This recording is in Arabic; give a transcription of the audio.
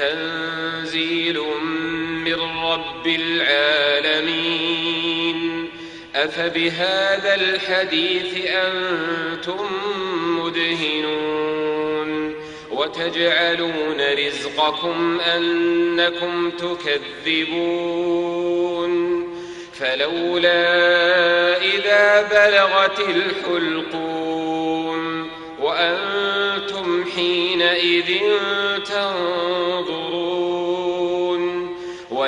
تنزيل من رب العالمين. أفبهذا الحديث أنتم مدهنون. وتجعلون رزقكم أنكم تكذبون. فلولا إذا بلغت الحلقوم وأنتم حينئذ تنظرون